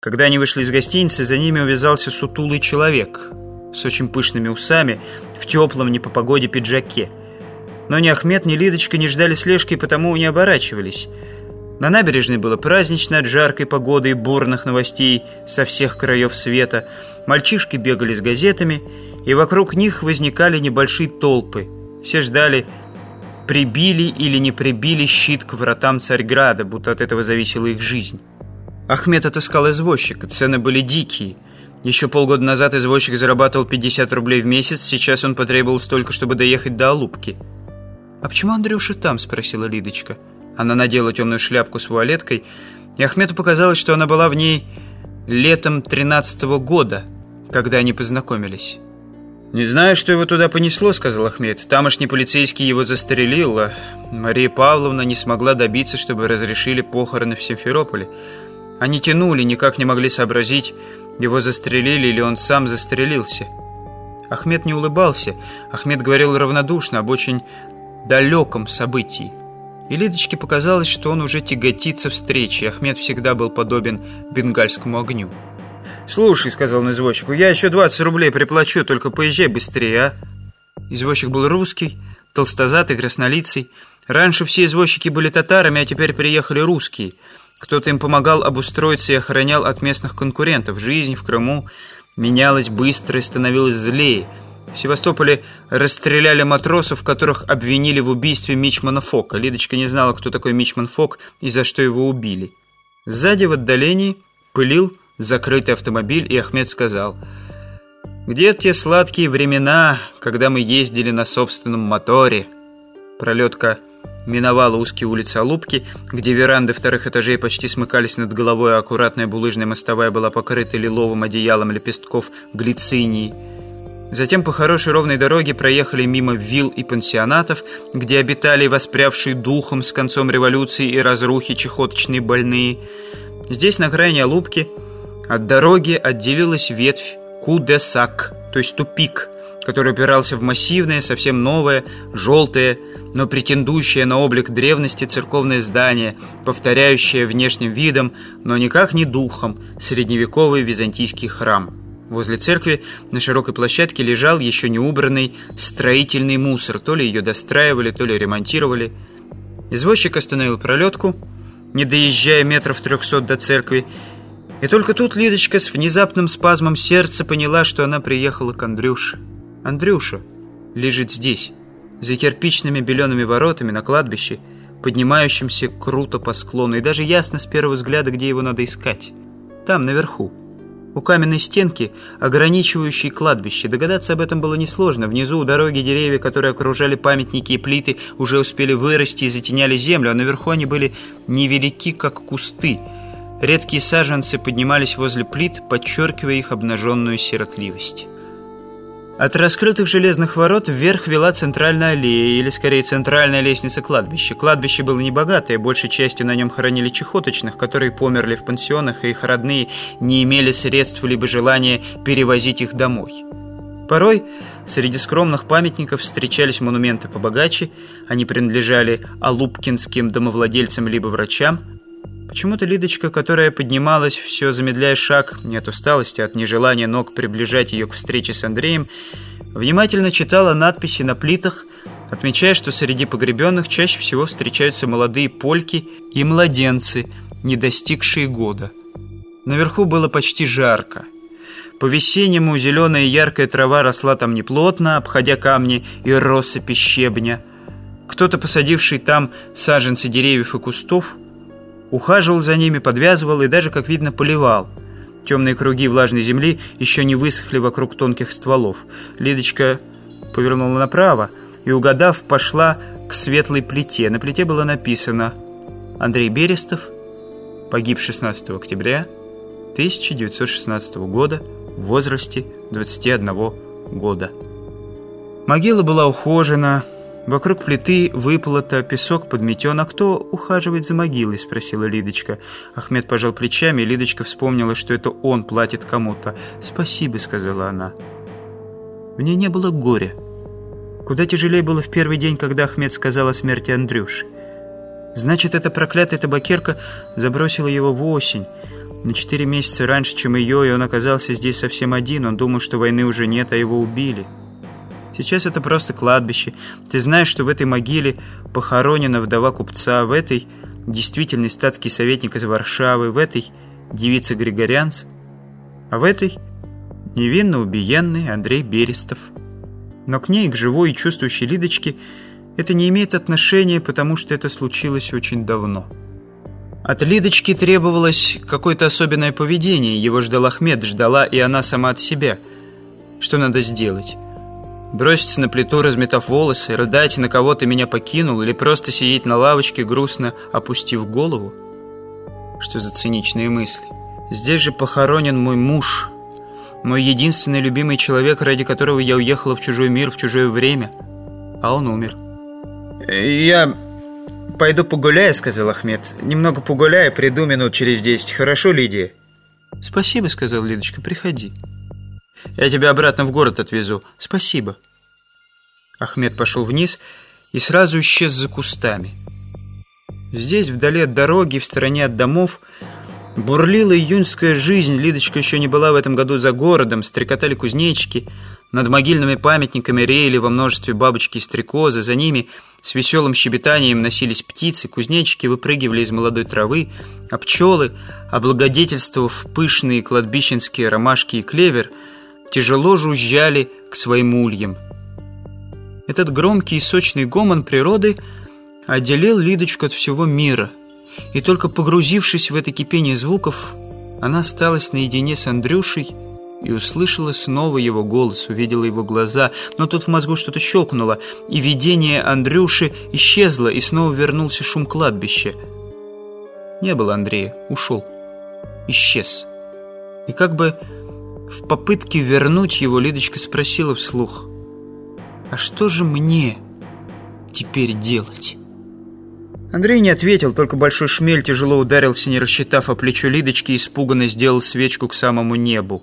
Когда они вышли из гостиницы, за ними увязался сутулый человек с очень пышными усами в теплом не по погоде пиджаке. Но ни Ахмед, ни Лидочка не ждали слежки, потому не оборачивались. На набережной было празднично от жаркой погоды и бурных новостей со всех краев света. Мальчишки бегали с газетами, и вокруг них возникали небольшие толпы. Все ждали, прибили или не прибили щит к вратам Царьграда, будто от этого зависела их жизнь. Ахмед отыскал извозчика, цены были дикие. Еще полгода назад извозчик зарабатывал 50 рублей в месяц, сейчас он потребовал столько, чтобы доехать до Алубки. «А почему Андрюша там?» – спросила Лидочка. Она надела темную шляпку с вуалеткой, и Ахмету показалось, что она была в ней летом 13 -го года, когда они познакомились. «Не знаю, что его туда понесло», — сказал Ахмед. «Тамошний полицейский его застрелил, а Мария Павловна не смогла добиться, чтобы разрешили похороны в Симферополе. Они тянули, никак не могли сообразить, его застрелили или он сам застрелился». Ахмед не улыбался. Ахмед говорил равнодушно об очень далеком событии. И Лидочке показалось, что он уже тяготится встрече. Ахмед всегда был подобен бенгальскому огню. «Слушай», — сказал он извозчику, — «я еще 20 рублей приплачу, только поезжай быстрее, а?» Извозчик был русский, толстозатый, краснолицый. Раньше все извозчики были татарами, а теперь приехали русские. Кто-то им помогал обустроиться и охранял от местных конкурентов. Жизнь в Крыму менялась быстро и становилась злее. В Севастополе расстреляли матросов, которых обвинили в убийстве Мичмана Фока. Лидочка не знала, кто такой Мичман Фок и за что его убили. Сзади в отдалении пылил закрытый автомобиль, и Ахмед сказал, «Где те сладкие времена, когда мы ездили на собственном моторе?» Пролетка миновала узкие улицы Алубки, где веранды вторых этажей почти смыкались над головой, а аккуратная булыжная мостовая была покрыта лиловым одеялом лепестков глицинии. Затем по хорошей ровной дороге проехали мимо вилл и пансионатов, где обитали воспрявшие духом с концом революции и разрухи чехоточные больные. Здесь, на окраине Алубки, от дороги отделилась ветвь Кудесак, то есть тупик, который опирался в массивное, совсем новое, желтое, но претендующее на облик древности церковное здание, повторяющее внешним видом, но никак не духом, средневековый византийский храм. Возле церкви на широкой площадке лежал еще не убранный строительный мусор. То ли ее достраивали, то ли ремонтировали. Извозчик остановил пролетку, не доезжая метров трехсот до церкви. И только тут Лидочка с внезапным спазмом сердца поняла, что она приехала к Андрюше. Андрюша лежит здесь, за кирпичными белеными воротами на кладбище, поднимающимся круто по склону. И даже ясно с первого взгляда, где его надо искать. Там, наверху. У каменной стенки, ограничивающей кладбище. Догадаться об этом было несложно. Внизу у дороги деревья, которые окружали памятники и плиты, уже успели вырасти и затеняли землю, а наверху они были невелики, как кусты. Редкие саженцы поднимались возле плит, подчеркивая их обнаженную сиротливость. От раскрытых железных ворот вверх вела центральная аллея, или скорее центральная лестница кладбища. Кладбище было небогатое, большей частью на нем хоронили чехоточных, которые померли в пансионах, и их родные не имели средств либо желания перевозить их домой. Порой среди скромных памятников встречались монументы побогаче, они принадлежали алупкинским домовладельцам либо врачам, Почему-то Лидочка, которая поднималась, все замедляя шаг, не от усталости, от нежелания ног приближать ее к встрече с Андреем, внимательно читала надписи на плитах, отмечая, что среди погребенных чаще всего встречаются молодые польки и младенцы, не достигшие года. Наверху было почти жарко. По-весеннему зеленая яркая трава росла там неплотно, обходя камни и россыпи щебня. Кто-то, посадивший там саженцы деревьев и кустов, Ухаживал за ними, подвязывал и даже, как видно, поливал. Темные круги влажной земли еще не высохли вокруг тонких стволов. Лидочка повернула направо и, угадав, пошла к светлой плите. На плите было написано «Андрей Берестов, погиб 16 октября 1916 года в возрасте 21 года». Могила была ухожена, Вокруг плиты выполото, песок подметен. «А кто ухаживает за могилой?» – спросила Лидочка. Ахмед пожал плечами, и Лидочка вспомнила, что это он платит кому-то. «Спасибо», – сказала она. В ней не было горя. Куда тяжелее было в первый день, когда Ахмед сказал о смерти Андрюши. Значит, эта проклятая табакерка забросила его в осень. На четыре месяца раньше, чем ее, и он оказался здесь совсем один. Он думал, что войны уже нет, а его убили. Сейчас это просто кладбище. Ты знаешь, что в этой могиле похоронена вдова купца, в этой действительный статский советник из Варшавы, в этой девица Григорянц, а в этой невинно убиенный Андрей Берестов. Но к ней, к живой и чувствующей Лидочке, это не имеет отношения, потому что это случилось очень давно. От Лидочки требовалось какое-то особенное поведение. Его ждал Ахмед, ждала и она сама от себя. Что надо сделать? Броситься на плиту, разметав волосы, рыдать, на кого ты меня покинул, или просто сидеть на лавочке, грустно опустив голову? Что за циничные мысли? Здесь же похоронен мой муж, мой единственный любимый человек, ради которого я уехала в чужой мир, в чужое время, а он умер. «Я пойду погуляю», — сказал Ахмед. «Немного погуляю, приду минут через десять. Хорошо, Лидия?» «Спасибо», — сказал Лидочка, — «приходи». «Я тебя обратно в город отвезу. Спасибо». Ахмед пошел вниз и сразу исчез за кустами. Здесь, вдали от дороги, в стороне от домов, бурлила июньская жизнь. Лидочка еще не была в этом году за городом, стрекотали кузнечики, над могильными памятниками реяли во множестве бабочки и стрекозы, за ними с веселым щебетанием носились птицы, кузнечики выпрыгивали из молодой травы, а пчелы, облагодетельствовав пышные кладбищенские ромашки и клевер, тяжело жужжали к своим ульям. Этот громкий и сочный гомон природы – отделил Лидочку от всего мира. И только погрузившись в это кипение звуков, она осталась наедине с Андрюшей и услышала снова его голос, увидела его глаза. Но тут в мозгу что-то щелкнуло, и видение Андрюши исчезло, и снова вернулся шум кладбища. Не было Андрея, ушел, исчез. И как бы в попытке вернуть его, Лидочка спросила вслух, «А что же мне теперь делать?» Андрей не ответил, только большой шмель тяжело ударился, не рассчитав о плечо Лидочки, испуганно сделал свечку к самому небу.